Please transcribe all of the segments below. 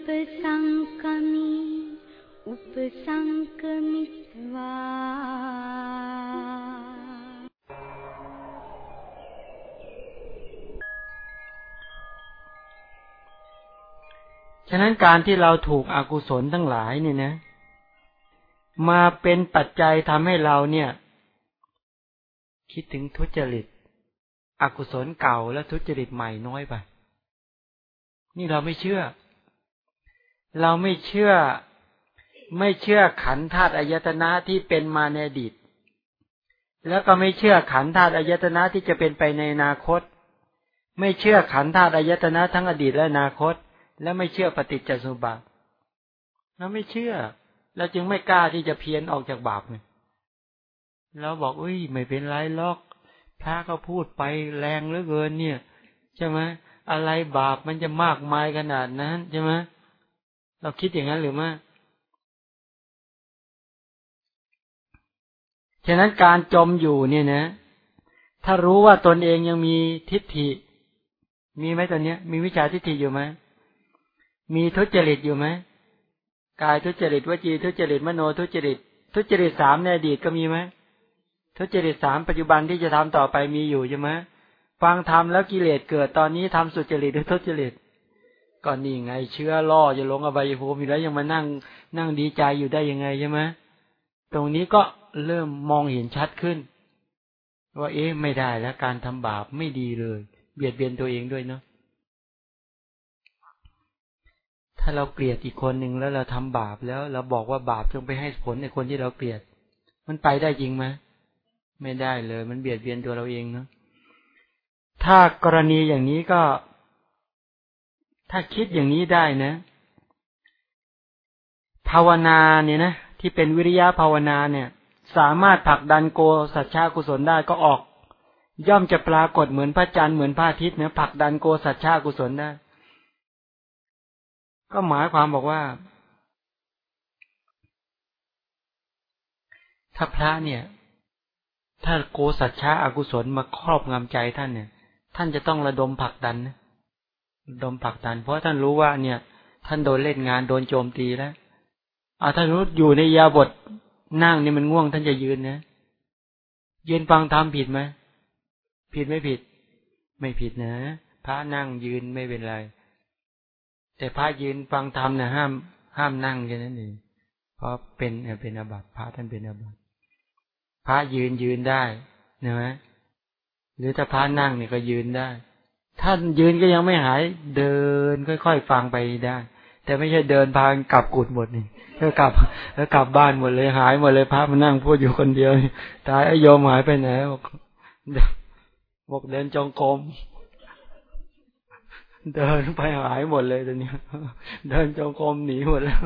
तेनुपसङ्कमि उपसङ्कमित्वा ฉะนั้นการที่เราถูกอกุศลทั้งหลายเนี่ยนะ มาเป็นปัจจัยทำให้เราเนี่ย คิดถึงทุจริต อกุศลเก่าและทุจริตใหม่น้อยไป นี่เราไม่เชื่อ เราไม่เชื่อไม่เชื่อขันธาตุอายตนะที่เป็นมาในอดีต แล้วก็ไม่เชื่อขันธาตุอายตนะที่จะเป็นไปในอนาคต ไม่เชื่อขันธาตุอายตนะทั้งอดีตและอนาคต แล้วไม่เชื่อปฏิจจสมุปบาทเราไม่เชื่อเราจึงไม่กล้าที่จะเพี้ยนออกจากบาปเนี่ยเราบอกอุ้ยไม่เป็นไรลอกพระก็พูดไปแรงเหลือเกินเนี่ย ใช่ไหมอะไรบาปมันจะมากมายขนาดนั้นใช่ไหม เราคิดอย่างนั้นหรือไม่ฉะนั้นการจมอยู่เนี่ยนะ ถ้ารู้ว่าตนเองยังมีทิฏฐิ มีไหมตอนนี้มีวิชาทิฏฐิอยู่ไหม มีทุจริตอยู่ไหมกายทุจริตวจีทุจริตมโนทุจริต ทุจริตสามในอดีตก็มีไหมทุจริตสามปัจจุบันที่จะทำต่อไปมีอยู่ใช่ไหมฟังทำแล้วกิเลสเกิดตอนนี้ทำสุจริตหรือทุจริต ก่อนนี่ไง เชื้อล่อจะลงอบายภูมิอยู่แล้วยังมานั่ง นั่งดีใจอยู่ได้ยังไงใช่ไหมตรงนี้ก็เริ่มมองเห็นชัดขึ้น ว่าเอ๊ะไม่ได้แล้วการทำบาปไม่ดีเลย เบียดเบียนตัวเองด้วยเนาะถ้าเราเกลียดอีกคนหนึ่งแล้วเราทำบาปแล้ว เราบอกว่าบาปจงไปให้ผลในคนที่เราเกลียด มันไปได้จริงไหมไม่ได้เลย มันเบียดเบียนตัวเราเองเนาะถ้ากรณีอย่างนี้ก็ ถ้าคิดอย่างนี้ได้นะภาวนาเนี่ยนะที่เป็นวิริยะภาวนาเนี่ย สามารถผลักดันโกสัจชากุศลได้ก็ออก ย่อมจะปรากฏเหมือนพระจันทร์เหมือนพระอาทิตย์เนี่ยผลักดันโกสัจชากุศลได้ ก็หมายความบอกว่า ถ้าพระเนี่ย ถ้าโกสัจฉาอากุศลมาครอบงำใจท่านเนี่ย ท่านจะต้องระดมผลักดันนะ ดมผักดัน เพราะท่านรู้ว่าเนี่ย ท่านโดนเล่นงานโดนโจมตีแล้วอาท่านรู้อยู่ในยาบทนั่งนี่มันง่วงท่านจะยืนนะยืนฟังธรรมผิดไหมผิดไม่ผิด ไม่ผิดนะพระนั่งยืนไม่เป็นไร แต่พระยืนฟังธรรมเนี่ยห้าม ห้ามนั่งแค่นั้นเองเพราะเป็นเป็นอาบัติพระท่านเป็นอาบัติพระยืนยืนได้นะไหมหรือถ้าพระนั่งเนี่ยก็ยืนได้ ท่านยืนก็ยังไม่หาย เดินค่อยๆฟังไปได้ แต่ไม่ใช่เดินพางกลับกุดหมดนี่แล้วกลับแล้วกลับบ้านหมดเลยหายหมดเลยพระมานั่งพูดอยู่คนเดียวตายไอ้โยมหายไปไหนบอกบอกเดินจงกรมเดินไปหายหมดเลยตอนนี้เดินจงกรมหนีหมดแล้ว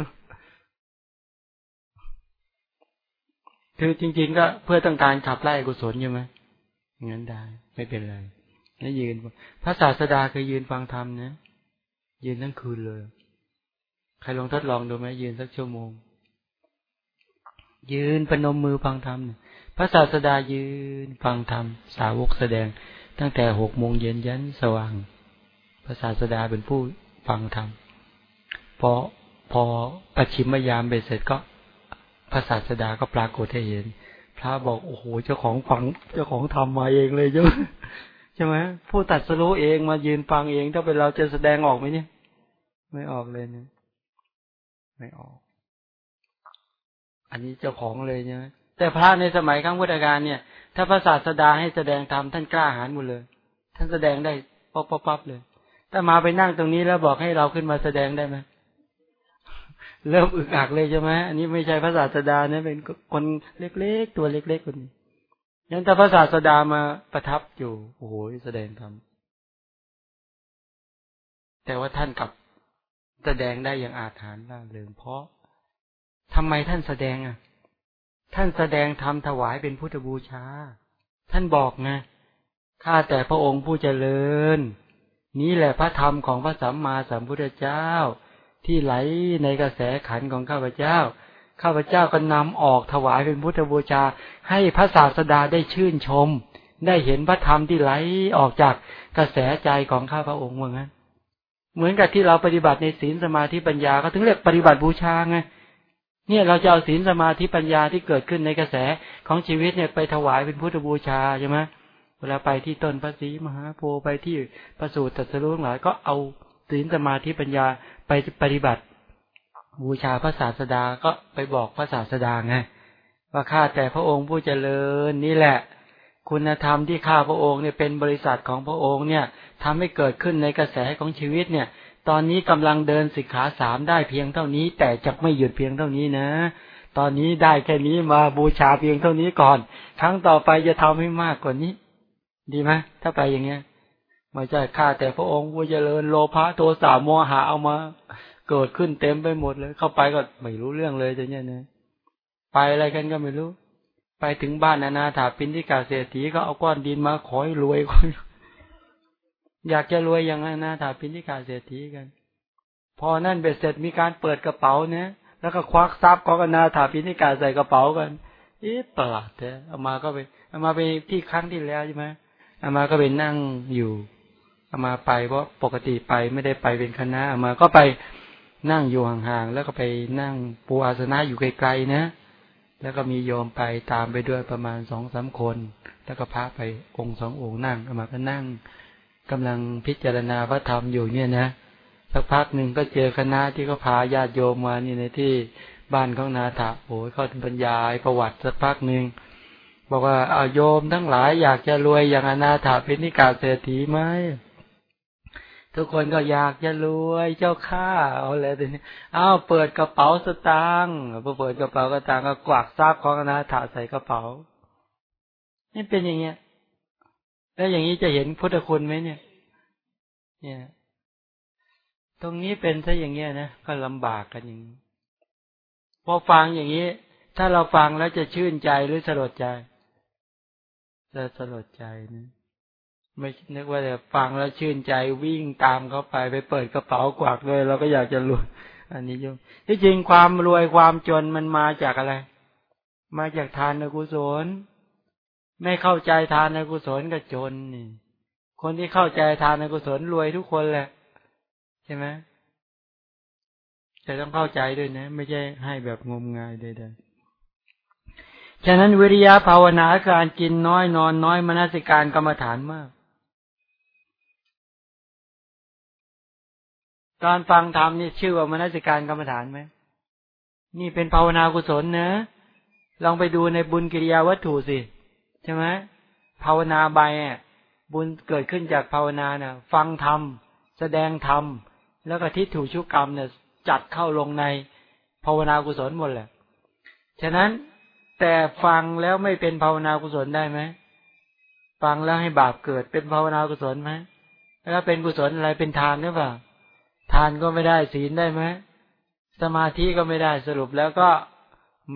คือจริง ๆ ก็เพื่อต้องการขับไล่กุศลใช่ไหมงั้นได้ ไม่เป็นไร แล้วยืน พระศาสดาเคยยืนฟังธรรมนะยืนทั้งคืนเลย ใครลองทดลองดูไหมยืนสักชั่วโมง ยืนปนมมือฟังธรรมพระศาสดายืนฟังธรรม สาวกแสดง ตั้งแต่หกโมงเย็นยันสว่าง พระศาสดาเป็นผู้ฟังธรรมพอพอประชิมยามเบ็ดเสร็จก็พระศาสดาก็ปรากฏให้เห็น พระบอกโอ้โหเจ้าของฟังเจ้าของทำมาเองเลยใช่ไหม ใช่ไหมผู้ตัดสรู้เองมายืนฟังเองถ้าเป็นเราจะแสดงออกไหมเนี่ย ไม่ออกเลยเนี่ยไม่ออก อันนี้เจ้าของเลยใช่ไหมแต่พระในสมัยครั้งพุทธกาลเนี่ย ถ้าพระศาสดาให้แสดงธรรมท่านกล้าหาญหมดเลย ท่านแสดงได้ป๊อปป๊อปเลยถ้ามาไปนั่งตรงนี้แล้วบอกให้เราขึ้นมาแสดงได้ไหมเริ่มอึกอักเลยใช่ไหมอันนี้ไม่ใช่พระศาสดาเนี่ยเป็นคนเล็กๆตัวเล็กๆคนนี้ ยังแต่พระศาสดามาประทับอยู่ โอ้โหแสดงธรรมแต่ว่าท่านกับแสดงได้อย่างอาถรรพ์ล่าเริงเพราะทำไมท่านแสดงอะ ท่านแสดงธรรมถวายเป็นพุทธบูชา ท่านบอกไงข้าแต่พระองค์ผู้เจริญ นี้แหละพระธรรมของพระสัมมาสัมพุทธเจ้า ที่ไหลในกระแสขันของข้าพเจ้า ข้าพเจ้าก็นำออกถวายเป็นพุทธบูชา ให้พระศาสดาได้ชื่นชม ได้เห็นพระธรรมที่ไหลออกจากกระแสใจของข้าพระองค์เหมือนกันเหมือนกับที่เราปฏิบัติในศีลสมาธิปัญญาก็ถึงเรียกปฏิบัติบูชาไงเนี่ยเราจะเอาศีลสมาธิปัญญาที่เกิดขึ้นในกระแสของชีวิตเนี่ยไปถวายเป็นพุทธบูชาใช่ไหมเวลาไปที่ต้นพระศรีมหาโพธิ์ไปที่ประสูติตรัสรู้หลายก็เอาศีลสมาธิปัญญาไปปฏิบัติ บูชาพระศาสดาก็ไปบอกพระศาสดาไงว่าข้าแต่พระองค์ผู้เจริญนี่แหละ คุณธรรมที่ข้าพระองค์เนี่ยเป็นบริษัทของพระองค์เนี่ยทำให้เกิดขึ้นในกระแสของชีวิตเนี่ย ตอนนี้กำลังเดินสิกขาสามได้เพียงเท่านี้ แต่จะไม่หยุดเพียงเท่านี้นะ ตอนนี้ได้แค่นี้มาบูชาเพียงเท่านี้ก่อน ครั้งต่อไปจะทำให้มากกว่านี้ ดีไหมถ้าไปอย่างเงี้ยไม่ใช่ข้าแต่พระองค์ผู้เจริญโลภะโทสะโมหะเอามา เกิดขึ้นเต็มไปหมดเลย เข้าไปก็ไม่รู้เรื่องเลยจะเนี่ยนะไปอะไรกันก็ไม่รู้ ไปถึงบ้านนานาถาปินที่กาเศรษฐีก็เอาก้อนดินมาขอให้รวยคนอยากจะรวยอย่างนั้นนะถ้าพินิกาเศรษฐีกัน พอนั่นเบ็ดเสร็จมีการเปิดกระเป๋าเนี่ยแล้วก็ควักทรัพย์ของนาถาพินิกาใส่กระเป๋ากันเอ๊ะประหลาดแท้เอามาก็ไปเอามาไปที่ครั้งที่แล้วใช่ไหมเอามาก็ไปนั่งอยู่เอามาไปเพราะปกติไปไม่ได้ไปเป็นคณะเอามาก็ไป นั่งอยู่ห่างๆ แล้วก็ไปนั่งปูอาสนะอยู่ไกลๆนะ แล้วก็มีโยมไปตามไปด้วยประมาณสองสามคน แล้วก็พาไปองค์สององค์นั่งอามาก็นั่งกำลังพิจารณาพระธรรมอยู่เนี่ยนะสักพักหนึ่งก็เจอคณะที่เขาพาญาติโยมมานี่ในที่บ้านของนาถาโอ้ยเขาบรรยายประวัติสักพักหนึ่งบอกว่าเอาโยมทั้งหลายอยากจะรวยอย่างอนาถาเป็นนิกาเศรษฐีไหม ทุกคนก็อยากจะรวยเจ้าข้าเอาเลยทีนี้อ้าวเปิดกระเป๋าสตางค์พอเปิดกระเป๋ากระตังก็กวักทรัพย์ของอนาถาใส่กระเป๋า นี่เป็นอย่างเงี้ย แล้วอย่างนี้จะเห็นพุทธคุณไหมเนี่ย เนี่ย ตรงนี้เป็นซะอย่างเงี้ยนะก็ลำบากกันอย่างนี้พอฟังอย่างนี้ ถ้าเราฟังแล้วจะชื่นใจหรือสลดใจจะสลดใจนะ ไม่นึกว่าจะฟังแล้วชื่นใจวิ่งตามเขาไปไปเปิดกระเป๋ากวักเลยเราก็อยากจะรวยอันนี้ยมที่จริงความรวยความจนมันมาจากอะไร มาจากทานกุศล ไม่เข้าใจทานในกุศลก็จนนี่คนที่เข้าใจทานในกุศลรวยทุกคนแหละ ใช่ไหมแต่ต้องเข้าใจด้วยนะ ไม่ใช่ให้แบบงมงายใดๆฉะนั้นวิริยะภาวนาการกินน้อยนอนน้อยมนสิการกรรมฐานมาก ตอนฟังธรรมนี่ชื่อว่ามนสิการกรรมฐานไหมนี่เป็นภาวนากุศลเนะลองไปดูในบุญกิริยาวัตถุสิใช่ไหมภาวนาใบบุญเกิดขึ้นจากภาวนานี่ยฟังธรรมแสดงธรรมแล้วก็ทิฏฐุชุกรรมเนี่ย จัดเข้าลงในภาวนากุศลหมดแหละฉะนั้นแต่ฟังแล้วไม่เป็นภาวนากุศลได้ไหมฟังแล้วให้บาปเกิดเป็นภาวนากุศลไหมแล้วเป็นกุศลอะไรเป็นทานหรือเปล่า ทานก็ไม่ได้ศีลได้ไหมสมาธิก็ไม่ได้สรุปแล้วก็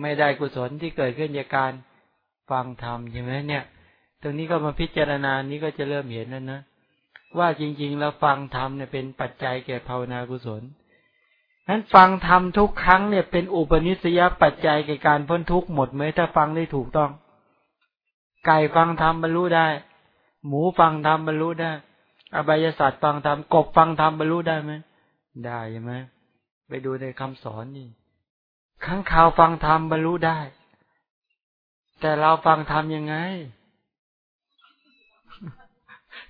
ไม่ได้กุศลที่เกิดขึ้นจากการฟังธรรมใช่ไหมเนี่ย ตรงนี้ก็มาพิจารณานี้ก็จะเริ่มเห็นแล้วนะว่าจริง ๆ แล้วฟังธรรมเนี่ยเป็นปัจจัยแก่ภาวนากุศลนั้นฟังธรรมทุกครั้งเนี่ยเป็นอุปนิสัยปัจจัยแก่การพ้นทุกข์หมดไหมถ้าฟังได้ถูกต้อง ไก่ฟังธรรมบรรลุได้ หมูฟังธรรมบรรลุได้ อบายศาสตร์ฟังธรรมกบฟังธรรมบรรลุได้ไหม ได้ใช่ไหมไปดูในคำสอนนี่ข้างข่าวฟังธรรมบรรลุได้ แต่เราฟังทำยังไง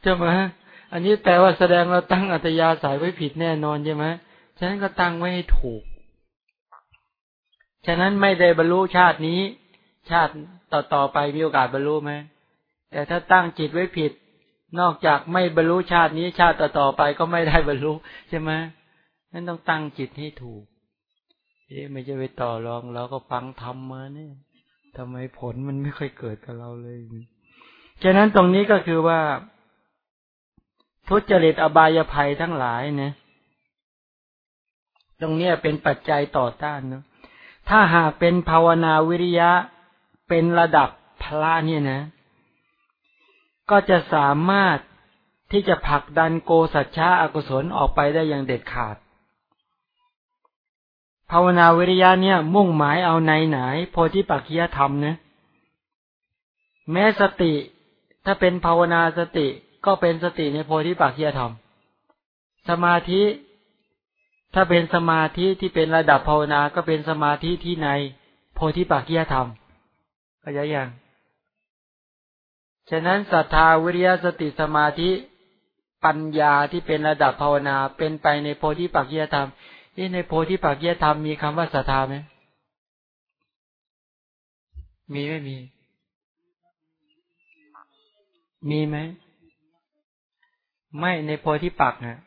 ใช่ไหมอันนี้แปลว่าแสดงเราตั้งอัตยาสายไว้ผิดแน่นอนใช่ไหมฉะนั้นก็ตั้งไว้ให้ถูก ฉะนั้นไม่ได้บรรลุชาตินี้ ชาติต่อต่อไปมีโอกาสบรรลุไหมแต่ถ้าตั้งจิตไว้ผิด นอกจากไม่บรรลุชาตินี้ชาติต่อต่อไปก็ไม่ได้บรรลุใช่ไหม นั้นต้องตั้งจิตให้ถูกเอ๊ะไม่จะไปต่อรองเราก็ฟังทำมาเนี่ยทำไมผลมันไม่ค่อยเกิดกับเราเลยฉะนั้นตรงนี้ก็คือว่า ทุจริตอบายภัยทั้งหลายเนี่ยตรงนี้เป็นปัจจัยต่อต้านเนาะถ้าหากเป็นภาวนาวิริยะเป็นระดับพระเนี่ยนะ ก็จะสามารถที่จะผลักดันโกสัจฉะอกุศลออกไปได้อย่างเด็ดขาด ภาวนาวิริยะเนี่ย มุ่งหมายเอาในไหนโพธิปักขียธรรมนะแม้สติ ถ้าเป็นภาวนาสติก็เป็นสติในโพธิปักขียธรรม สมาธิ ถ้าเป็นสมาธิที่เป็นระดับภาวนาก็เป็นสมาธิที่ในโพธิปักขียธรรมเข้าใจยังฉะนั้นศรัทธาวิริยสติสมาธิปัญญาที่เป็นระดับภาวนาเป็นไปในโพธิปักขียธรรมี่ในโพธิปักขียธรรมมีคำว่าศรัทธาไหมมีไม่มี มีไหม ไม่ในโพธิปักนะ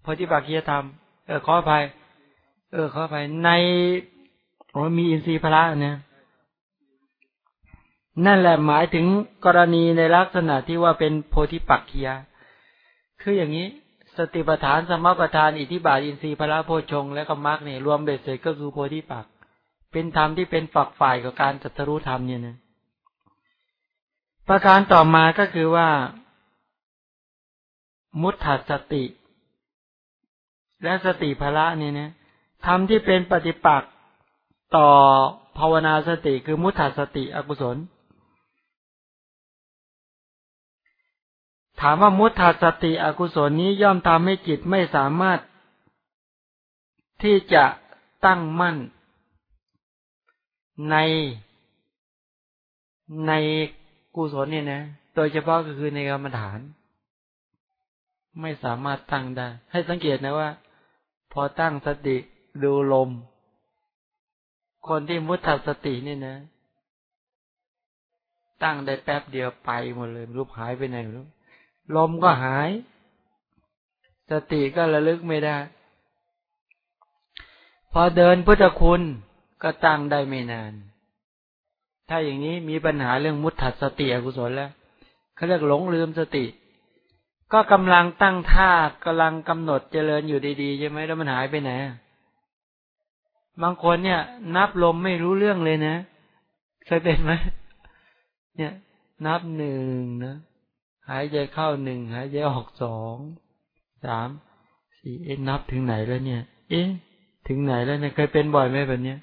โพธิปักขียธรรม เออขออภัย เออขออภัยในโอ้มีอินทรีย์พระเนี่ยนั่นแหละหมายถึงกรณีในลักษณะที่ว่าเป็นโพธิปักขีย คืออย่างนี้ สติปัฏฐานสมปัฏฐานอิทธิบาทอินทรีย์พระโพชงและก็มรรคเนี่ยรวมเบ็ดเสร็จก็คือโพธิปักเป็นธรรมที่เป็นฝักฝ่ายกับการจัตรู้ธรรมเนี่ยนะประการต่อมาก็คือว่า มุตถัสติ และสติภละเนี่ยนะทำที่เป็นปฏิปักษ์ต่อภาวนาสติคือมุทัสติอกุศล ถามว่ามุทัสติอกุศลนี้ย่อมทำให้จิตไม่สามารถ ที่จะตั้งมั่น ในในกุศลเนี่ยนะ โดยเฉพาะก็คือในกรรมฐาน ไม่สามารถตั้งได้ ให้สังเกตนะว่า พอตั้งสติดูลม คนที่มุทัสตินี่นะ ตั้งได้แป๊บเดียวไปหมดเลยรูปหายไปไหนรู้ ลมก็หาย สติก็ระลึกไม่ได้ พอเดินพุทธคุณก็ตั้งได้ไม่นาน ถ้าอย่างนี้มีปัญหาเรื่องมุทัสติอกุศลแล้วเขาเรียกหลงลืมสติ ก็กำลังตั้งท่ากำลังกำหนดเจริญอยู่ดีๆใช่ไหมแล้วมันหายไปไหนบางคนเนี่ย นับลมไม่รู้เรื่องเลยนะ เคยเป็นไหมเนี่ย นับหนึ่งนะ หายใจเข้าหนึ่งหายใจออกสองสามสี่เอ๊ะนับถึงไหนแล้วเนี่ย เอ๊ะถึงไหนแล้วเนี่ยเคยเป็นบ่อยไหมแบบเนี้ย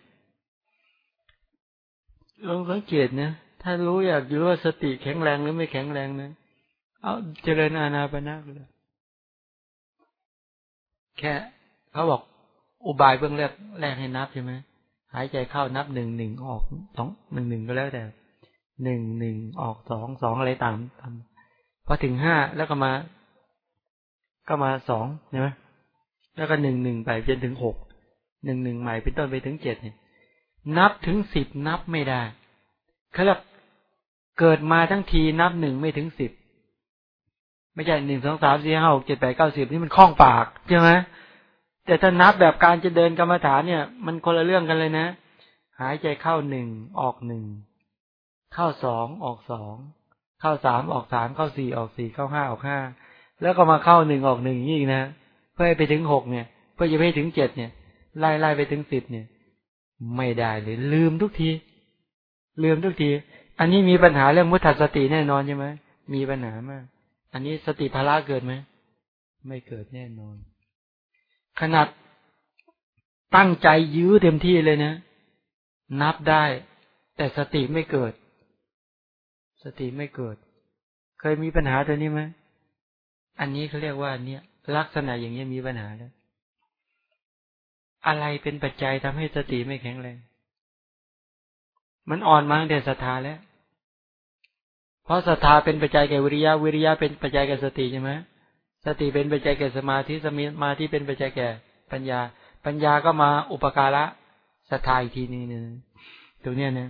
ลองสังเกตนะถ้ารู้อยากรู้ว่าสติแข็งแรงหรือไม่แข็งแรงนะเอาเจริญอาณาปณะเลยแค่เขาบอกอุบายเบื้องแรกแรกให้นับใช่ไหมหายใจเข้านับหนึ่งหนึ่งออกสองหนึ่งหนึ่งก็แล้วแต่หนึ่งหนึ่งออกสองสองอะไรต่างทำ พอถึงห้าแล้วก็มา ก็มาสองใช่ไหมแล้วก็หนึ่งหนึ่งไปจนถึงหกหนึ่งหนึ่งใหม่เป็นต้นไปถึงเจ็ดเนี่ย นับถึงสิบนับไม่ได้เขาเรียกเกิดมาทั้งทีนับหนึ่งไม่ถึงสิบไม่ใช่หนึ่งสองสามสี่ห้าหกเจ็ดแปดเก้าสิบนี่มันคล้องปากใช่ไหมแต่ถ้านับแบบการจะเดินกรรมฐานเนี่ย มันคนละเรื่องกันเลยนะ หายใจเข้าหนึ่งออกหนึ่งเข้าสองออกสอง เข้าสามออกสามเข้าสี่ออกสี่เข้าห้าออกห้าแล้วก็มาเข้าหนึ่งออกหนึ่งอีกนะเพื่อไปถึงหกเนี่ย เพื่อจะไปถึงเจ็ดเนี่ยไล่ไล่ไปถึงสิบเนี่ย ไม่ได้เลยลืมทุกที ลืมทุกที อันนี้มีปัญหาเรื่องมุทัสติแน่นอนใช่ไหมมีปัญหามาก อันนี้สติภาระเกิดไหมไม่เกิดแน่นอน ขนาดตั้งใจยื้อเต็มที่เลยนะ นับได้ แต่สติไม่เกิด สติไม่เกิด เคยมีปัญหาตัวนี้ไหมอันนี้เขาเรียกว่าเนี่ย ลักษณะอย่างนี้มีปัญหาแล้ว อะไรเป็นปัจจัยทำให้สติไม่แข็งแรง มันอ่อนมาตั้งแต่ศรัทธาแล้ว เพราะศรัทธาเป็นปัจจัยแก่วิริยะ วิริยะเป็นปัจจัยแก่สติใช่ไหมสติเป็นปัจจัยแก่สมาธิ สมาธิเป็นปัจจัยแก่ปัญญา ปัญญาก็มาอุปการะศรัทธาอีกทีนึงนึงตรงเนี้ยนะ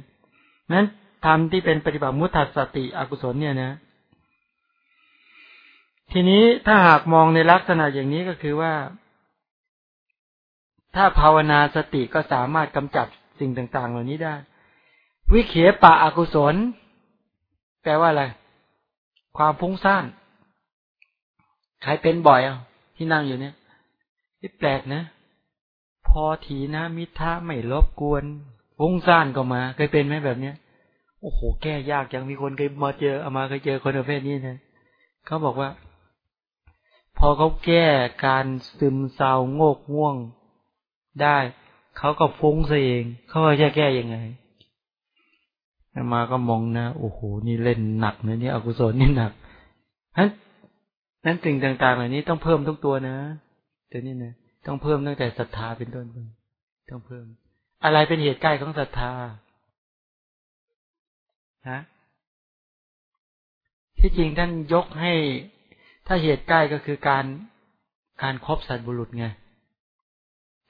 นั้น ทำที่เป็นปฏิบัติมุทัสติอกุศลเนี่ยนะ ทีนี้ถ้าหากมองในลักษณะอย่างนี้ก็คือว่า ถ้าภาวนาสติก็สามารถกำจัดสิ่งต่าง ๆ เหล่านี้ได้ วิเขปะอกุศล แปลว่าอะไร ความฟุ้งซ่านใครเป็นบ่อยอะที่นั่งอยู่เนี่ยที่แปลกนะ พอถีนะมิทะไม่ลบกวนฟุ้งซ่านก็มา เคยเป็นไหมแบบเนี้ย อ้โห แก้ยากจังมีคนเคยมาเจอเอามาเคยเจอคนประเภทนี้นะเขาบอกว่า พอเขาแก้การซึมเศร้าโงกง่วงได้เขาก็ฟุ้งซะเองเขาจะแก้ยังไงมาก็มองนะโอ้โหนี่เล่นหนักนะนี่อกุศลนี่หนักนั้นนั้นสิ่งต่างๆเหล่านี้ต้องเพิ่มทุกตัวนะเดี๋ยวนี้นะต้องเพิ่มตั้งแต่ศรัทธาเป็นต้นไปต้องเพิ่ม อะไรเป็นเหตุใกล้ของศรัทธาะที่จริงท่านยกให้ ถ้าเหตุใกล้ก็คือการการครบสัตบุรุษไง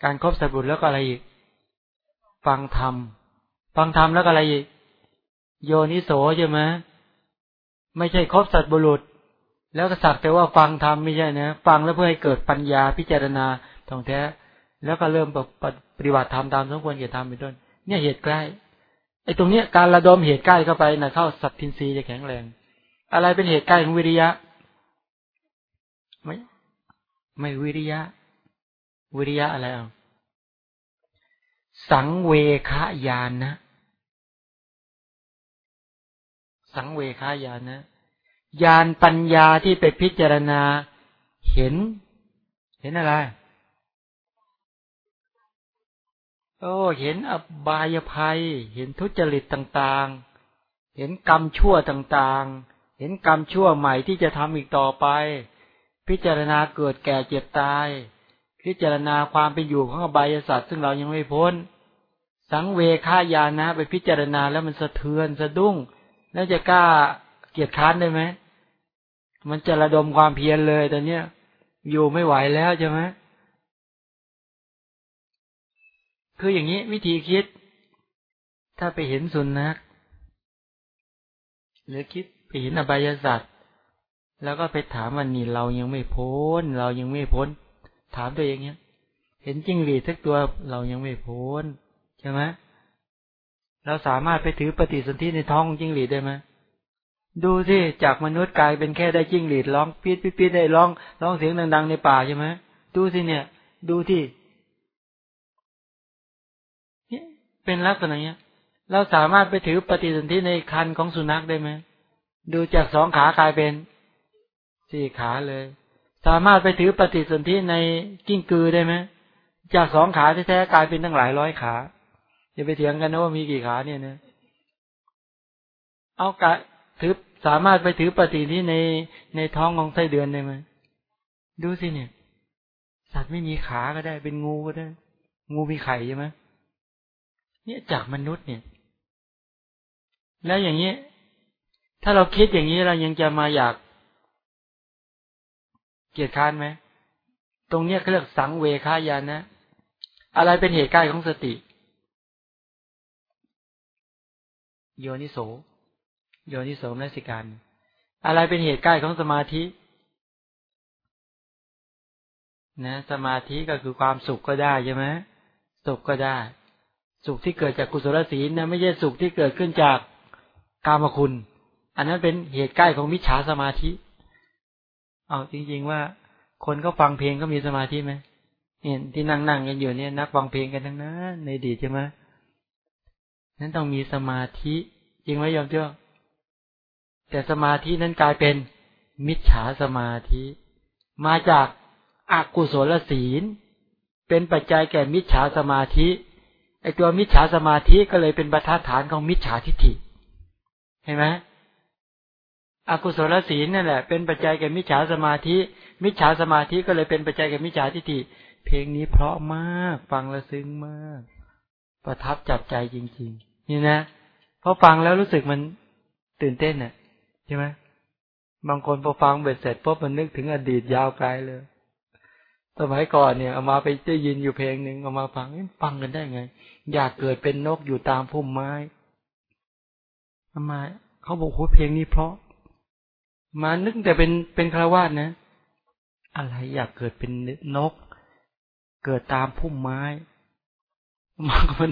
การครบสัตบุรุษแล้วก็อะไรอีก ฟังธรรม ฟังธรรมแล้วก็อะไรอีก โยนิโสใช่ไหมไม่ใช่ครบสัตบุรุษ แล้วก็สักแต่ว่าฟังธรรมไม่ใช่นะ ฟังแล้วเพื่อให้เกิดปัญญาพิจารณาท่องแท้ แล้วก็เริ่มปฏิบัติธรรมตามสมควรเกี่ยวธรรมเป็นต้น เนี่ยเหตุใกล้ ไอ้ตรงเนี้ยการระดมเหตุใกล้เข้าไปนะเข้าสัตทินรีจะแข็งแรง อะไรเป็นเหตุใกล้ของวิริยะ ไม่ ไม่วิริยะ วิริยะอะไรอะสังเวคายานนะ สังเวคายานนะยานปัญญาที่ไปพิจารณาเห็น เห็นอะไร โอ้เห็นอบายภัย เห็นทุจริตต่างๆ เห็นกรรมชั่วต่างๆ เห็นกรรมชั่วใหม่ที่จะทำอีกต่อไป พิจารณาเกิดแก่เจ็บตาย พิจารณาความเป็นอยู่ของอบายสัตว์ซึ่งเรายังไม่พ้น สังเวคายานะ ไปพิจารณาแล้วมันสะเทือนสะดุ้ง แล้วจะกล้าเกียรติค้านได้ไหมมันจะระดมความเพียรเลยแต่เนี้ยอยู่ไม่ไหวแล้วใช่ไหม คืออย่างนี้วิธีคิด ถ้าไปเห็นสุนัขหรือคิดไปเห็นอบายสัตว์แล้วก็ไปถามว่านี่เรายังไม่พ้น เรายังไม่พ้น ถามตัวเองเนี้ย เห็นจิ้งหรีดทักตัวเรายังไม่พ้นใช่ไหมเราสามารถไปถือปฏิสนธิในท้องจิ้งหรีดได้ไหมดูสิจากมนุษย์กลายเป็นแค่ได้จิ้งหรีดร้องปี๊ดปี๊ดได้ร้องร้องเสียงดัง ๆ ในป่าใช่ไหมดูสิเนี่ย ดูที่ เป็นลักษณะเนี้ย เราสามารถไปถือปฏิสนธิในคันของสุนัขได้ไหมดูจากสองขากลายเป็นสี่ขาเลย สามารถไปถือปฏิสนธิในกิ้งกือได้ไหมจากสองขาแท้ๆกลายเป็นตั้งหลายร้อยขาอย่าไปเถียงกันนะว่ามีกี่ขาเนี่ยนะเอากะถือสามารถไปถือปฏิที่ในในท้องของไส้เดือนได้ไหมดูสิเนี่ย สัตว์ไม่มีขาก็ได้ เป็นงูก็ได้ งูมีไข่ใช่ไหม เนี่ยจากมนุษย์เนี่ย แล้วอย่างนี้ ถ้าเราคิดอย่างนี้เรายังจะมาอยาก เกียดค้านไหมตรงเนี้ยเขาเรียกสังเวคายานะ อะไรเป็นเหตุใกล้ของสติ โยนิโส โยนิโสมนสิการ อะไรเป็นเหตุใกล้ของสมาธิ นะ สมาธิก็คือความสุขก็ได้ใช่ไหมสุขก็ได้ สุขที่เกิดจากกุศลศีลนะไม่ใช่สุขที่เกิดขึ้นจากกามคุณ อันนั้นเป็นเหตุใกล้ของมิจฉาสมาธิ เอาจริง ๆ ว่า คนก็ฟังเพลงก็มีสมาธิไหมเนี่ยที่นั่งนั่งกันอยู่เนี่ยนักฟังเพลงกันทั้งนั้นในดีใช่ไหมนั้นต้องมีสมาธิ จริงไหมยอมเจ้าแต่สมาธินั้นกลายเป็นมิจฉาสมาธิ มาจากอากุศลศีล เป็นปัจจัยแก่มิจฉาสมาธิ ไอตัวมิจฉาสมาธิก็เลยเป็นประธานฐานของมิจฉาทิฏฐิ เห็นไหมอกุศลศีลนั่นแหละ เป็นปัจจัยแก่มิจฉาสมาธิ มิจฉาสมาธิก็เลยเป็นปัจจัยแก่มิจฉาทิฏฐิ เพลงนี้เพราะมาก ฟังแล้วซึ้งมาก ประทับจับใจจริง ๆ นี่นะพอฟังแล้วรู้สึกมันตื่นเต้นน่ะใช่ไหมบางคนพอฟังเบ็ดเสร็จปุ๊บมันนึกถึงอดีตยาวไกลเลย สมัยก่อนเนี่ยเอามาไปได้ยินอยู่เพลงหนึ่งเอามาฟังฟังกันได้ไง อยากเกิดเป็นนกอยู่ตามพุ่มไม้ทำไมเขาบอกว่าเพลงนี้เพราะ มานึกแต่เป็นเป็นคราวาสนะ อะไรอยากเกิดเป็นนก เกิดตามพุ่มไม้ มาก็มัน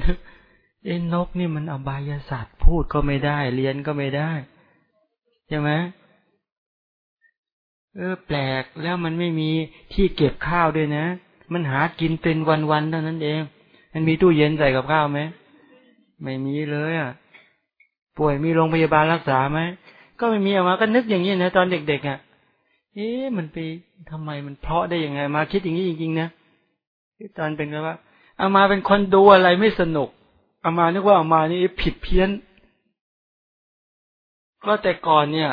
เอ็นนกนี่มันอบายศาสตร์พูดก็ไม่ได้ เรียนก็ไม่ได้ใช่ไหม เออ แปลกแล้วมันไม่มีที่เก็บข้าวด้วยนะ มันหากินเป็นวันๆเท่านั้นเอง มันมีตู้เย็นใส่กับข้าวไหมไม่มีเลยอะ ป่วยมีโรงพยาบาลรักษาไหมก็ไม่มีออกมาก็นึกอย่างนี้นะตอนเด็กๆอะ เอ๊ะมันไปทำไมมันเพาะได้ยังไง มาคิดอย่างนี้จริงๆนะตอนเป็นก็ว่าเอามาเป็นคนดูอะไรไม่สนุกเอามานึกว่าเอามานี่ผิดเพี้ยน ก็แต่ก่อนเนี่ย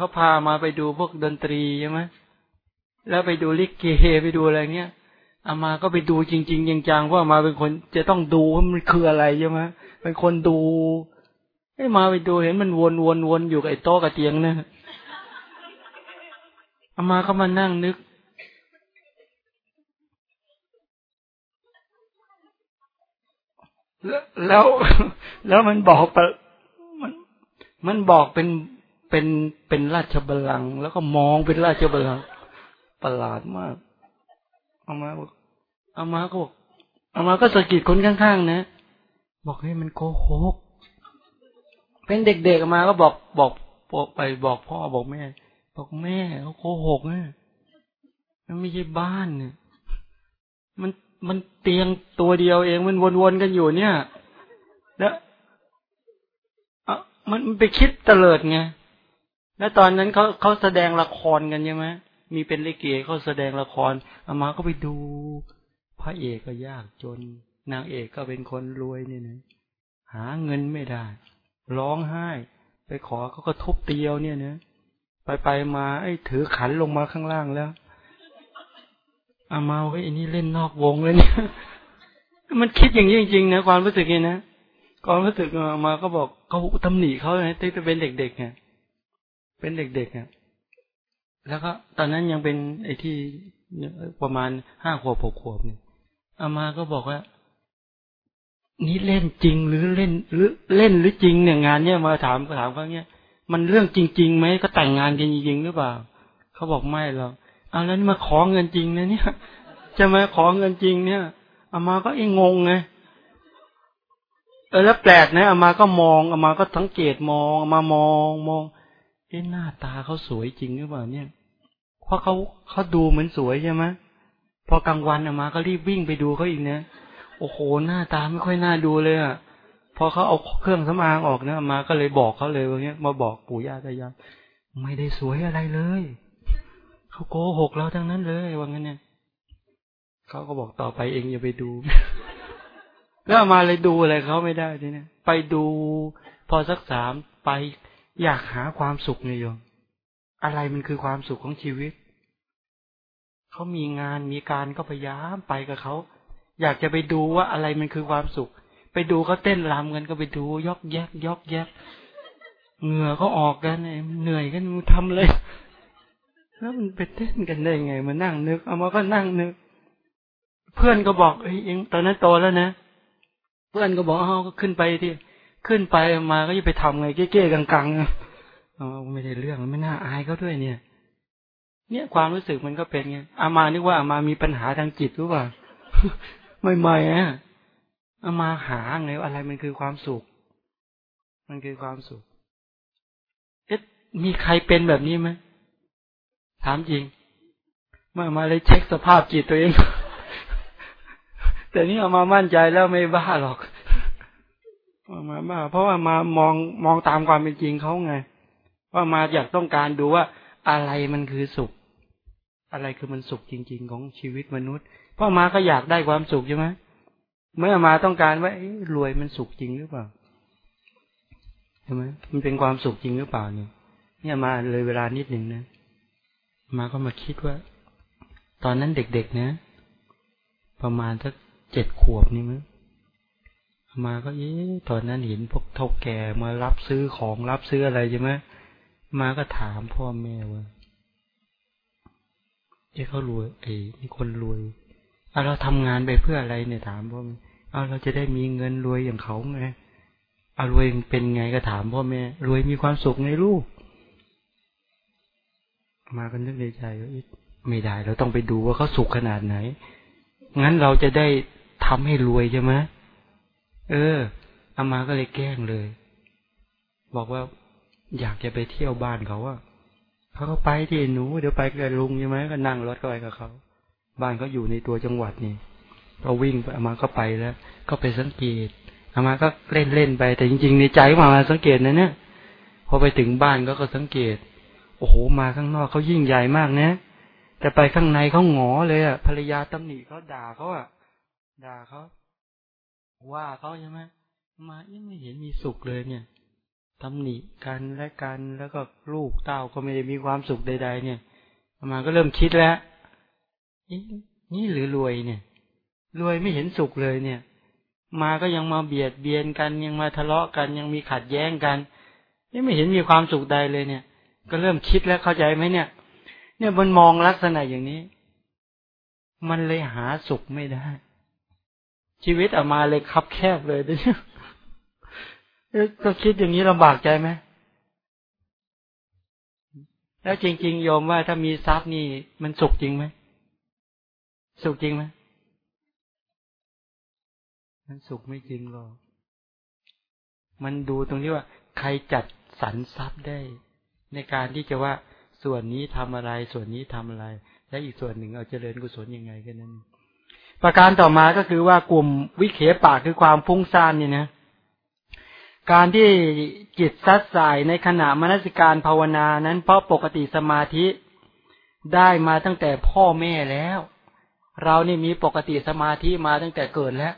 เขาพามาไปดูพวกดนตรีใช่ไหมแล้วไปดูลิเกไปดูอะไรเงี้ยอามาก็ไปดูจริงๆจังๆว่ามาเป็นคนจะต้องดูว่ามันคืออะไรใช่ไหมเป็นคนดูไอ้มาไปดูเห็นมันวนวนวนอยู่กับไอ้โต๊ะกับเตียงเนี่ยอามาก็มานั่งนึกแล้วแล้วมันบอกมันมันบอกเป็น เป็นเป็นราชบัลลังก์แล้วก็มองเป็นราชบัลลังก์ประหลาดมากเอามาบอกเอามาก็บอกเอามาก็สะกิดคนข้างๆนะ บอกให้มันโกหกเป็นเด็กๆมาก็บอกบอกบอกไปบอกพ่อบอกแม่ บอกแม่เขาโกหกนะมันไม่ใช่บ้านเนี่ยมันมันเตียงตัวเดียวเองมันวนๆกันอยู่เนี่ย แล้วมันไปคิดเตลิดไง แล้วตอนนั้นเขาเขาแสดงละครกันใช่ไหมมีเป็นลิเกเขาแสดงละครอามาก็ไปดู พระเอกก็ยากจน นางเอกก็เป็นคนรวยเนี่ยนะหาเงินไม่ได้ ร้องไห้ ไปขอเขาก็ทุบเตียวเนี่ยนะไปไปมาไอ้ถือขันลงมาข้างล่างแล้วอามาไอ้นี่เล่นนอกวงเลยเนี่ยมันคิดอย่างนี้จริงๆนะความรู้สึกนี่นะความรู้สึกมาก็บอกเขาตำหนิเขาไงที่เป็นเด็กๆไง เป็นเด็กๆอะแล้วก็ตอนนั้นยังเป็นไอ้ที่ประมาณห้าขวบหกขวบเนี่ยอามาก็บอกว่า นี่เล่นจริงหรือเล่นหรือเล่นหรือจริงเนี่ยงานเนี่ยมาถามถามเขาเนี่ยมันเรื่องจริงๆไหมก็แต่งงานกันจริงๆหรือเปล่าเขาบอกไม่หรอกเอาแล้วนี่มาขอเงินจริงนะเนี่ยจะมาขอเงินจริงเนี่ยอามาก็เองงงไงเออแล้วแปลกนะอามาก็มองอามาก็สังเกตมองอามามองมอง เอ๊ะหน้าตาเขาสวยจริงหรือเปล่าเนี่ยเพราะเขาเขาดูเหมือนสวยใช่ไหมพอกลางวันออกมาก็รีบวิ่งไปดูเขาอีกเนี่ยโอ้โหหน้าตาไม่ค่อยน่าดูเลยอะพอเขาเอาเครื่องสำอางออกเนี่ยมาก็เลยบอกเขาเลยว่าเนี้ยมาบอกปู่ย่าตายายไม่ได้สวยอะไรเลยเขาโกหกเราทั้งนั้นเลยว่างั้นเนี่ยเขาก็บอกต่อไปเองอย่าไปดู แล้วมาเลยดูอะไรเขาไม่ได้ทีนี้ไปดู พอสักสามไป อยากหาความสุขไงโยม อะไรมันคือความสุขของชีวิต เขามีงานมีการก็พยายามไปกับเขา อยากจะไปดูว่าอะไรมันคือความสุข ไปดูเขาเต้นรำกันก็ไปดูยอกแยกยอกแยกเหงื่อเขาออกกันเหนื่อยกันมันทำเลย แล้วมันไปเต้นกันได้ไงมานั่งนึก เอามาก็นั่งนึก เพื่อนก็บอกเอ้ยเองตอนนั้นโตแล้วนะเพื่อนก็บอกเอาก็ขึ้นไปที่ ขึ้นไปมาก็จะไปทำไงเก้ๆกังๆอ๋อไม่ได้เรื่องไม่น่าอายเขาด้วยเนี่ย เนี่ยความรู้สึกมันก็เป็นไงอามานึกว่าอามามีปัญหาทางจิตหรือเปล่าไม่ไม่อะอามาหาไงอะไรมันคือความสุข มันคือความสุข เอ๊ะมีใครเป็นแบบนี้ไหมถามจริงเมื่อมาเลยเช็คสภาพจิตตัวเอง แต่นี่เอามามั่นใจแล้วไม่บ้าหรอก มามาเพราะว่ามามองมองตามความเป็นจริงเขาไง ว่ามาอยากต้องการดูว่าอะไรมันคือสุข อะไรคือมันสุขจริง ๆ ของชีวิตมนุษย์ เพราะมาก็อยากได้ความสุขใช่ไหมเมื่อมาต้องการว่ารวยมันสุขจริงหรือเปล่าใช่ไหมมันเป็นความสุขจริงหรือเปล่าเนี่ย เนี่ยมาเลยเวลานิดหนึ่งนะมาก็มาคิดว่า ตอนนั้นเด็กๆนะ ประมาณสักเจ็ดขวบนี่มั้ง มาก็เอ๊ะตอนนั้นเห็นพวกเท่าแก่มารับซื้อของรับซื้ออะไรใช่ไหมมาก็ถามพ่อแม่ว่าเอ๊ะเขารวยเอ้มีคนรวยเอาเราทำงานไปเพื่ออะไรเนี่ยถามพ่อแม่เอาเราจะได้มีเงินรวยอย่างเขาไงเอารวยเป็นไงก็ถามพ่อแม่รวยมีความสุขไงลูก มากันนึกในใจว่าไม่ได้ เราต้องไปดูว่าเขาสุขขนาดไหนงั้นเราจะได้ทำให้รวยใช่ไหม เอออามาก็เลยแกล้งเลย บอกว่าอยากจะไปเที่ยวบ้านเขาว่าเขาก็ไปที่หนู เดี๋ยวไปกับลุงใช่ไหมก็นั่งรถก็ไปกับเขา บ้านเขาอยู่ในตัวจังหวัดนี่ก็วิ่งไปอามาก็ไปแล้ว ก็ไปสังเกตอามาก็เล่นเล่นไป แต่จริงๆในใจมาสังเกตนะเนี่ยพอไปถึงบ้านก็ก็สังเกต โอ้โหมาข้างนอกเขายิ่งใหญ่มากนะแต่ไปข้างในเขาหงอเลยอะภรรยาตำหนิเขาด่าเขาอะด่าเขา ว่าเขาใช่ไหมมายังไม่เห็นมีสุขเลยเนี่ยตำหนิกันและกันแล้วก็ลูกเต้าก็ไม่ได้มีความสุขใด ๆ เนี่ยมาก็เริ่มคิดแล้วนี่หรือรวยเนี่ย รวยไม่เห็นสุขเลยเนี่ย มาก็ยังมาเบียดเบียนกันยังมาทะเลาะกันยังมีขัดแย้งกันนี่ไม่เห็นมีความสุขใดเลยเนี่ย ก็เริ่มคิดแล้วเข้าใจไหมเนี่ย เนี่ยมันมองลักษณะอย่างนี้ มันเลยหาสุขไม่ได้ ชีวิตออกมาเลยคับแคบเลยเนี่ยก็คิดอย่างนี้ลำบากใจไหมแล้วจริงๆโยมว่าถ้ามีทรัพย์นี่ มันสุขจริงไหมสุขจริงไหมมันสุขไม่จริงหรอกมันดูตรงที่ว่า ใครจัดสรรทรัพย์ได้ ในการที่จะว่าส่วนนี้ทำอะไร ส่วนนี้ทำอะไร และอีกส่วนหนึ่งเอาเจริญกุศลยังไงกันนั้น ประการต่อมาก็คือว่ากลุ่มวิเคปากคือความฟุ้งซ่านนี่นะการที่จิตซัดสายในขณะมนสิการภาวนานั้น เพราะปกติสมาธิได้มาตั้งแต่พ่อแม่แล้ว เรานี่มีปกติสมาธิมาตั้งแต่เกิดแล้ว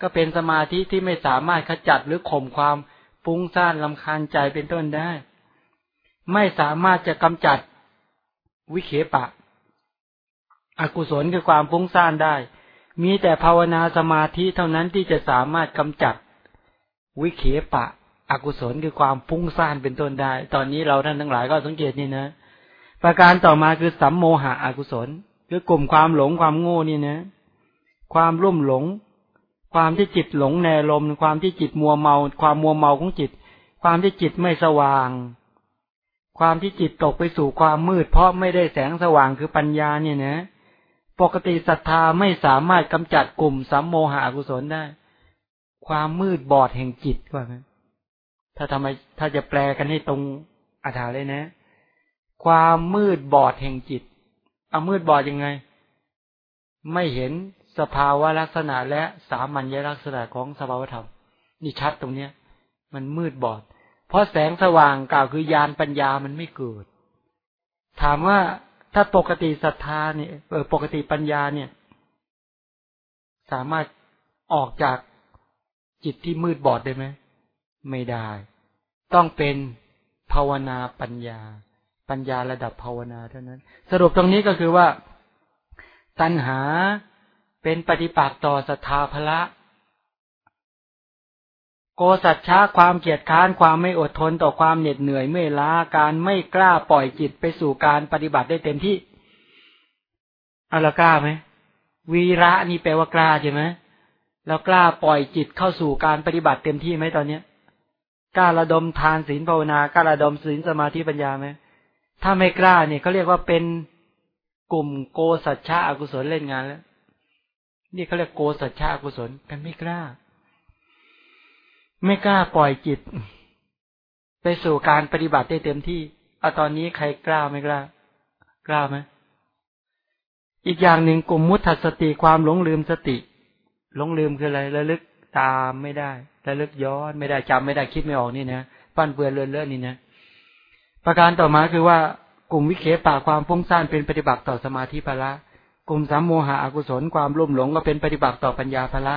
ก็เป็นสมาธิที่ไม่สามารถขจัดหรือข่มความฟุ้งซ่านลำคาญใจเป็นต้นได้ ไม่สามารถจะกำจัดวิเคปะ อกุศลคือความฟุ้งซ่านได้ มีแต่ภาวนาสมาธิเท่านั้นที่จะสามารถกำจัดวิเคปะ อกุศลคือความพุ่งซ่านเป็นต้นได้ ตอนนี้เราท่านทั้งหลายก็สังเกตนี่นะ ประการต่อมาคือสัมโมหะอกุศล คือกลุ่มความหลงความโง่นี่นะ ความรุ่มหลง ความที่จิตหลงในลมความที่จิตมัวเมา ความมัวเมาของจิต ความที่จิตไม่สว่าง ความที่จิตตกไปสู่ความมืด เพราะไม่ได้แสงสว่างคือปัญญาเนี่ยนะ ปกติศรัทธาไม่สามารถกำจัดกลุ่มสัมโมหะอกุศลได้ ความมืดบอดแห่งจิตว่าไงถ้าทำไมถ้าจะแปลกันให้ตรงอาถาเลยนะ ความมืดบอดแห่งจิต เอามืดบอดยังไง ไม่เห็นสภาวะลักษณะและสามัญลักษณะของสภาวธรรม นี่ชัดตรงเนี้ย มันมืดบอด เพราะแสงสว่างกล่าวคือยานปัญญามันไม่เกิด ถามว่า ถ้าปกติศรัทธาเนี่ยเออปกติปัญญาเนี่ย สามารถออกจากจิตที่มืดบอดได้ไหมไม่ได้ ต้องเป็นภาวนาปัญญา ปัญญาระดับภาวนาเท่านั้น สรุปตรงนี้ก็คือว่า ตัณหาเป็นปฏิปักษ์ต่อศรัทธาภละ โกสัจฉาความเกียจค้านความไม่อดทนต่อความเหน็ดเหนื่อยเมื่อยล้าการไม่กล้าปล่อยจิตไปสู่การปฏิบัติได้เต็มที่เอาละกล้าไหมวีระนี่แปลว่ากล้าใช่ไหมแล้วกล้าปล่อยจิตเข้าสู่การปฏิบัติเต็มที่ไหมตอนเนี้ยกล้าระดมทานศีลภาวนากล้าระดมศีลสมาธิปัญญาไหมถ้าไม่กล้าเนี่ยเขาเรียกว่าเป็นกลุ่มโกสัจฉะอกุศลเล่นงานแล้ว นี่เขาเรียกโกสัจฉะอกุศลกันไม่กล้า ไม่กล้าปล่อยจิต ไปสู่การปฏิบัติได้เต็มที่ เอาตอนนี้ใครกล้าไม่กล้า กล้าไหมอีกอย่างหนึ่งกลุ่มมุทัสติความหลงลืมสติ หลงลืมคืออะไรระลึกตามไม่ได้ระลึกย้อนไม่ได้จำไม่ได้คิดไม่ออกนี่นะปั้นเปื้อนเลื่อนเลื่อนนี่นะประการต่อมาคือว่ากลุ่มวิเคปาความพุ่งสร้างเป็นปฏิบัติต่อสมาธิภละ กลุ่มสามโมหะอกุศลความรุ่มหลงก็เป็นปฏิบัติต่อปัญญาภละ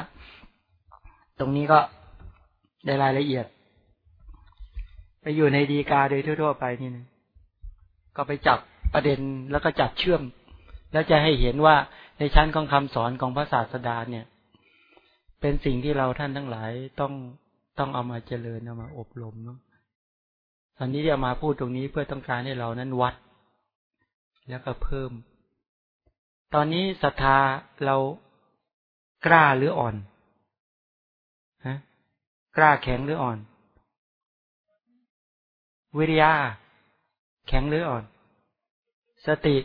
ตรงนี้ก็ ได้รายละเอียด ไปอยู่ในดีกาโดยทั่ว ๆ ไปนี่นะก็ไปจับประเด็นแล้วก็จับเชื่อม แล้วจะให้เห็นว่าในชั้นของคำสอนของพระศาสดาเนี่ย เป็นสิ่งที่เราท่านทั้งหลายต้องต้องเอามาเจริญเอามาอบรมเนาะตอนนี้จะมาพูดตรงนี้เพื่อต้องการให้เรานั้นวัด แล้วก็เพิ่ม ตอนนี้ศรัทธาเรากล้าหรืออ่อน กล้าแข็งหรืออ่อน วิริยะแข็งหรืออ่อน สติ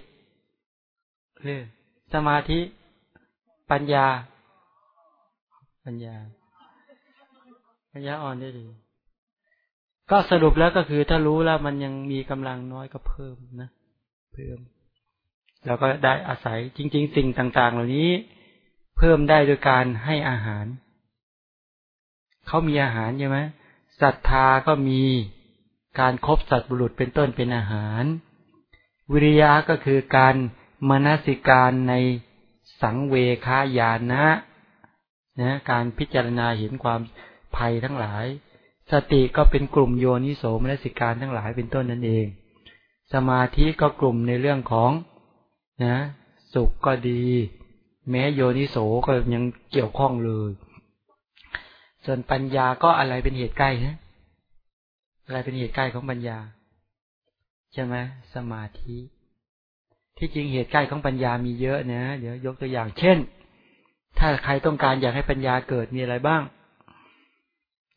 หรือสมาธิ ปัญญา ปัญญา ปัญญาอ่อนได้ดีก็สรุปแล้วก็คือถ้ารู้แล้วมันยังมีกำลังน้อยก็เพิ่มนะเพิ่ม แล้วก็ได้อาศัยจริง ๆ สิ่งต่าง ๆ เหล่านี้ เพิ่มได้โดยการให้อาหาร เขามีอาหารใช่ไหมศรัทธาก็มีการครบสัตว์บุรุษเป็นต้นเป็นอาหาร วิริยะก็คือการมนสิการในสังเวคายานะนะการพิจารณาเห็นความภัยทั้งหลาย สติก็เป็นกลุ่มโยนิโสมนสิการทั้งหลายเป็นต้นนั่นเอง สมาธิก็กลุ่มในเรื่องของนะสุขก็ดี แม้โยนิโสก็ยังเกี่ยวข้องเลย ส่วนปัญญาก็อะไรเป็นเหตุใกล้นะอะไรเป็นเหตุใกล้ของปัญญาใช่ไหมสมาธิ ที่จริงเหตุใกล้ของปัญญามีเยอะนะเดี๋ยวยกตัวอย่าง เช่น ถ้าใครต้องการอยากให้ปัญญาเกิดมีอะไรบ้าง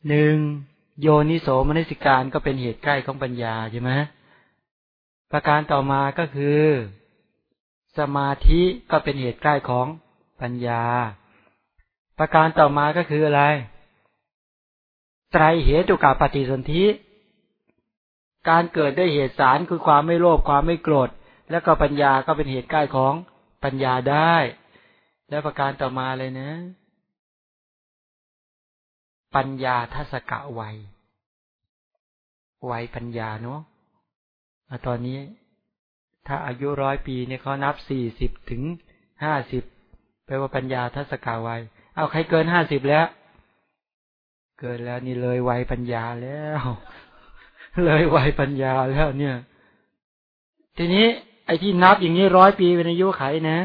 หนึ่งโยนิโสมนสิการก็เป็นเหตุใกล้ของปัญญาใช่ไหมประการต่อมาก็คือ สมาธิก็เป็นเหตุใกล้ของปัญญา ประการต่อมาก็คืออะไร ไตรเหตุกับปฏิสนธิการเกิดได้เหตุสารคือความไม่โลภความไม่โกรธ แล้วก็ปัญญาก็เป็นเหตุใกล้ของปัญญาได้ แล้วประการต่อมาเลยนะ ปัญญาทัศกะวัยวัยปัญญาเนาะตอนนี้ ถ้าอายุร้อยปีเนี่ยเขานับสี่สิบถึงห้าสิบแปลว่าปัญญาทัศกะวัย เอาใครเกินห้าสิบแล้ว เกินแล้วนี่เลยวัยปัญญาแล้ว เลยวัยปัญญาแล้วเนี่ย ทีนี้ ไอ้ที่นับอย่างนี้ร้อยปีเป็นอายุไขนะ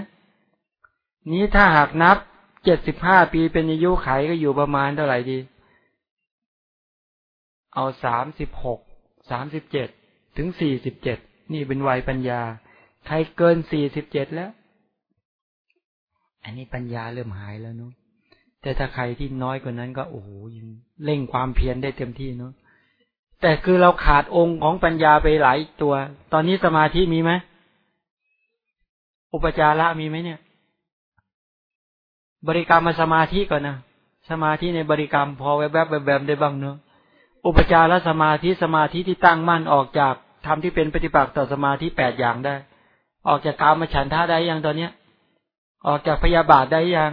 นี้ถ้าหากนับเจ็ดสิบห้าปีเป็นอายุไขก็อยู่ประมาณเท่าไหร่ดี เอาสามสิบหกสามสิบเจ็ดถึงสี่สิบเจ็ดนี่เป็นวัยปัญญา ใครเกินสี่สิบเจ็ดแล้ว อันนี้ปัญญาเริ่มหายแล้วเนาะ แต่ถ้าใครที่น้อยกว่านั้นก็โอ้โหยังเร่งความเพียรได้เต็มที่เนาะแต่คือเราขาดองค์ของปัญญาไปหลายตัว ตอนนี้สมาธิมีไหมอุปจาระมีไหมเนี่ย บริกรรมมาสมาธิก่อนนะสมาธิในบริกรรมพอแวบๆแบบแบบได้บ้างเนอะอุปจารสมาธิสมาธิที่ตั้งมั่นออกจากทำที่เป็นปฏิปักษ์ต่อสมาธิแปดอย่างได้ ออกจากกามฉันทะได้ยังตอนเนี้ย ออกจากพยาบาทได้ยัง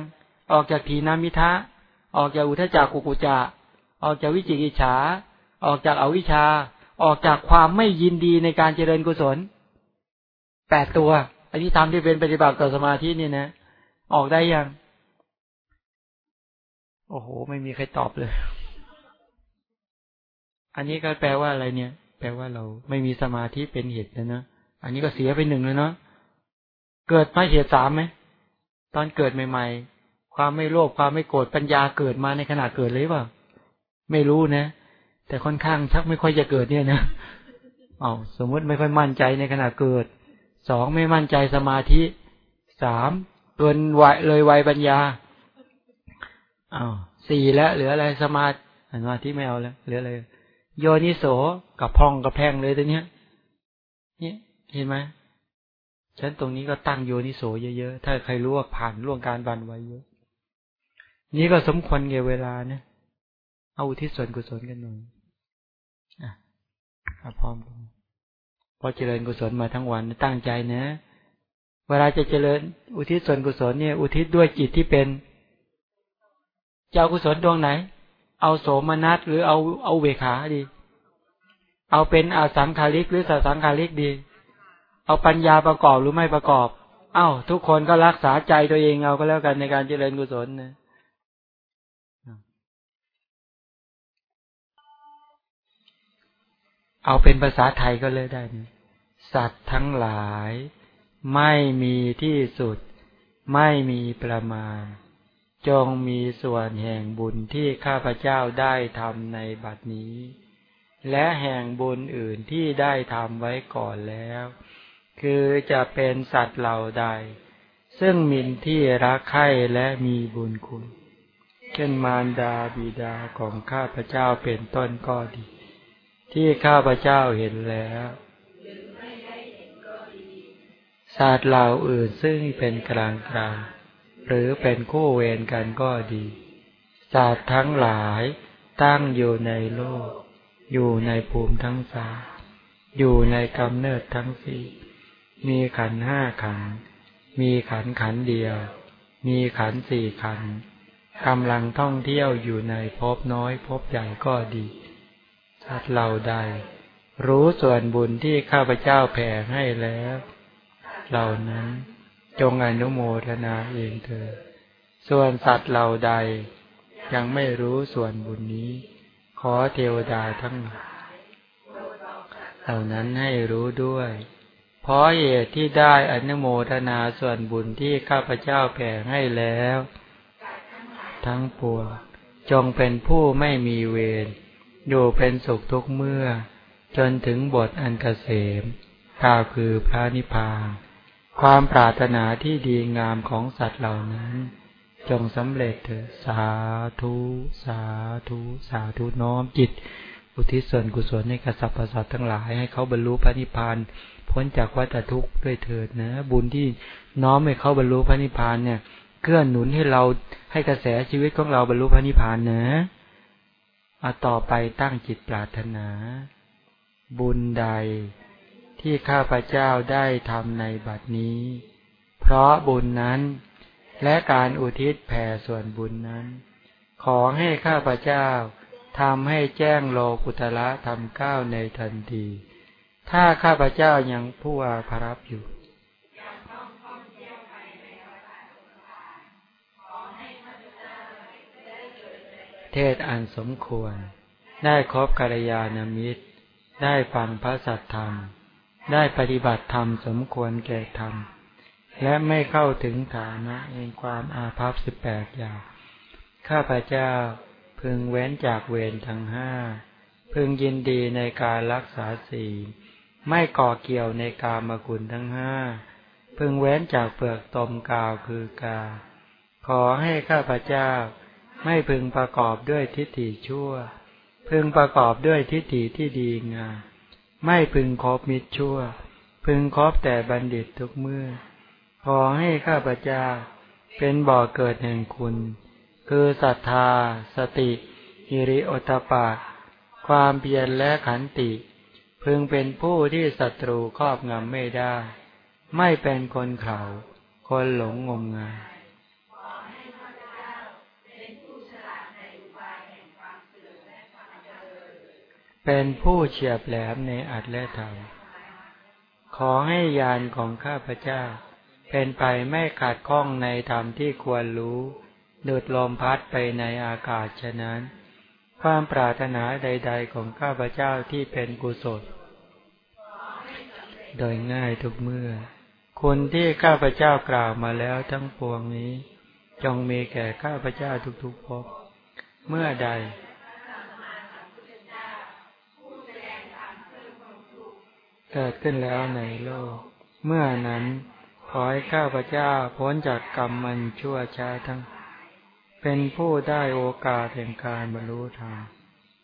ออกจากทีนามิทะ ออกจากอุทจักกุกุจาออกจากวิจิกิจฉา ออกจากอวิชชา ออกจากความไม่ยินดีในการเจริญกุศลแปดตัวอันนี้ทำที่เป็นปฏิบัติต่อสมาธินี่นะ ออกได้ยัง โอ้โห ไม่มีใครตอบเลย อันนี้ก็แปลว่าอะไรเนี่ย แปลว่าเราไม่มีสมาธิเป็นเหตุแล้วนะอันนี้ก็เสียไปหนึ่งแล้วเนาะเกิดมาเหตุสามไหมตอนเกิดใหม่ๆ ความไม่โลภความไม่โกรธปัญญาเกิดมาในขณะเกิดเลยเปล่าไม่รู้นะ แต่ค่อนข้างชักไม่ค่อยจะเกิดเนี่ยนะเอาสมมติไม่ค่อยมั่นใจในขณะเกิดสองไม่มั่นใจสมาธิสามเกินวัยเลยวัยปัญญาอ้าวสี่แล้วเหลืออะไรสมาสมาธิไม่เอาแล้วเหลืออะไรโยนิโสกับพองกับแพงเลยตัวเนี้ยเนี่ยเห็นไหมฉันตรงนี้ก็ตั้งโยนิโสเยอะๆ ถ้าใครรู้ว่าผ่านล่วงการบันไว้เยอะ นี่ก็สมควรเกี่ยเวลาเนี่ยเอาอุทิศส่วนกุศลกันหน่อยอะพร้อมพอเจริญกุศลมาทั้งวันตั้งใจนะ เวลาจะเจริญ อุทิศส่วนกุศลเนี่ย อุทิศด้วยจิตที่เป็นเจ้ากุศลดวงไหน เอาโสมนัสหรือเอาเอาเวขาดี เอาเป็นอาสังคาริกหรือสสังคาริกดี เอาปัญญาประกอบหรือไม่ประกอบ เอ้า ทุกคนก็รักษาใจตัวเองเอาก็แล้วกันในการเจริญกุศลนะ เอาเป็นภาษาไทยก็เลยได้นะสัตว์ทั้งหลาย ไม่มีที่สุด ไม่มีประมาณ จงมีส่วนแห่งบุญที่ข้าพเจ้าได้ทำในบัดนี้ และแห่งบุญอื่นที่ได้ทำไว้ก่อนแล้ว คือจะเป็นสัตว์เหล่าใด ซึ่งมินที่รักใคร่และมีบุญคุณ เช่นมารดาบิดาของข้าพเจ้าเป็นต้นก็ดี ที่ข้าพเจ้าเห็นแล้วศาสตร์เหล่าอื่นซึ่งเป็นกลางกลางหรือเป็นคู่เวรกันก็ดีศาสตว์ทั้งหลายตั้งอยู่ในโลก อยู่ในภูมิทั้งสามอยู่ในกำเนิดทั้งสี่มีขันห้าขัน มีขันขันเดียว มีขันสี่ขันกำลังท่องเที่ยวอยู่ในภพน้อยภพใหญ่ก็ดี สัตว์เหล่าใด รู้ส่วนบุญที่ข้าพเจ้าแผ่ให้แล้ว เหล่านั้นจงอนุโมทนาเองเถิดส่วนสัตว์เหล่าใด ยังไม่รู้ส่วนบุญนี้ ขอเทวดาทั้งหลายเหล่านั้นให้รู้ด้วย เพราะเหตุที่ได้อนุโมทนาส่วนบุญที่ข้าพเจ้าแผ่ให้แล้ว ทั้งปวงจงเป็นผู้ไม่มีเวร อยู่เป็นสุขทุกเมื่อ จนถึงบทอันเกษมกล่าวคือพระนิพพานความปรารถนาที่ดีงามของสัตว์เหล่านั้น จงสำเร็จเถิดสาธุสาธุสาธุน้อมจิต อุทิศส่วนกุศลให้กับสรรพสัตว์ทั้งหลายให้เขาบรรลุพระนิพพานพ้นจากวัฏทุกข์ด้วยเถิดนะ บุญที่น้อมให้เขาบรรลุพระนิพพานเนี่ยเกื้อหนุนให้เราให้กระแสชีวิตของเราบรรลุพระนิพพานนะ อาต่อไปตั้งจิตปรารถนา บุญใดที่ข้าพเจ้าได้ทำในบัดนี้ เพราะบุญนั้น และการอุทิศแผ่ส่วนบุญนั้น ขอให้ข้าพเจ้าทำให้แจ้งโลกุตละทำก้าวในทันที ถ้าข้าพเจ้ายังผู้อาภรับอยู่ เทศอันสมควร ได้ครบกัลยาณมิตร ได้ฟังพระสัทธรรม ได้ปฏิบัติธรรมสมควรแก่ธรรม และไม่เข้าถึงฐานะแห่งความอาภัพสิบแปดอย่าง ข้าพเจ้าพึงเว้นจากเวรทั้งห้า พึงยินดีในการรักษาศีลไม่ก่อเกี่ยวในกามคุณทั้งห้า พึงเว้นจากเปลือกตมกาวคือกา ขอให้ข้าพเจ้า ไม่พึงประกอบด้วยทิฏฐิชั่ว พึงประกอบด้วยทิฏฐิที่ดีงามไม่พึงคบมิตรชั่ว พึงคบแต่บัณฑิตทุกเมื่อ ขอให้ข้าพเจ้า เป็นบ่อเกิดแห่งคุณ คือศรัทธา สติหิริโอตปาความเพียรและขันติ พึงเป็นผู้ที่ศัตรูครอบงำไม่ได้ ไม่เป็นคนเขา คนหลงงมงาย เป็นผู้เฉียบแหลมในอัดและธรรม ขอให้ยานของข้าพเจ้า เป็นไปไม่ขาดข้องในธรรมที่ควรรู้ ดูดลมพัดไปในอากาศฉะนั้น ความปรารถนาใด ๆ ของข้าพเจ้าที่เป็นกุศล โดยง่ายทุกเมื่อ คุณที่ข้าพเจ้ากล่าวมาแล้วทั้งปวงนี้ จงมีแก่ข้าพเจ้าทุกๆภพ เมื่อใด เกิดขึ้นแล้วในโลก เมื่อนั้นขอให้ข้าพเจ้าพ้นจากกรรมมันชั่วช้าทั้ง เป็นผู้ได้โอกาสแห่งการบรรลุธรรม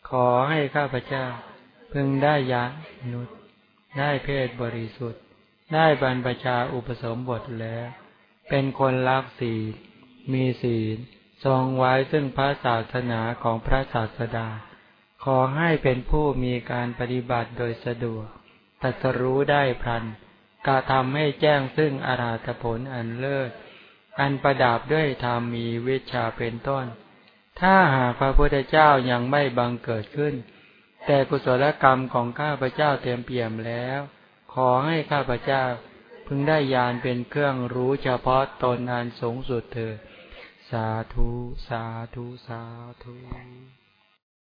ขอให้ข้าพเจ้า พึงได้ยะนุษได้เพศบริสุทธิ์ ได้บรรพชาอุปสมบทแล้ว เป็นคนรักศีล มีศีล ทรงไว้ซึ่งพระศาสนาของพระศาสดา ขอให้เป็นผู้มีการปฏิบัติโดยสะดวก ตัสรู้ได้พลันกระทำให้แจ้งซึ่งอาราธผลอันเลิศ อันประดับด้วยธรรมมีวิชาเป็นต้น ถ้าหากพระพุทธเจ้ายังไม่บังเกิดขึ้น แต่กุศลกรรมของข้าพเจ้าเต็มเปี่ยมแล้ว ขอให้ข้าพเจ้าพึงได้ยานเป็นเครื่องรู้เฉพาะตนอันสูงสุดเถิดสาธุ สาธุ สาธุ